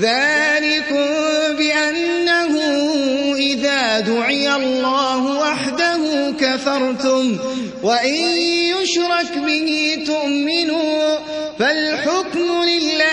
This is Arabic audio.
ذلكم بأنه إذا دعي الله وحده كفرتم وإن يشرك به تؤمنوا فالحكم لله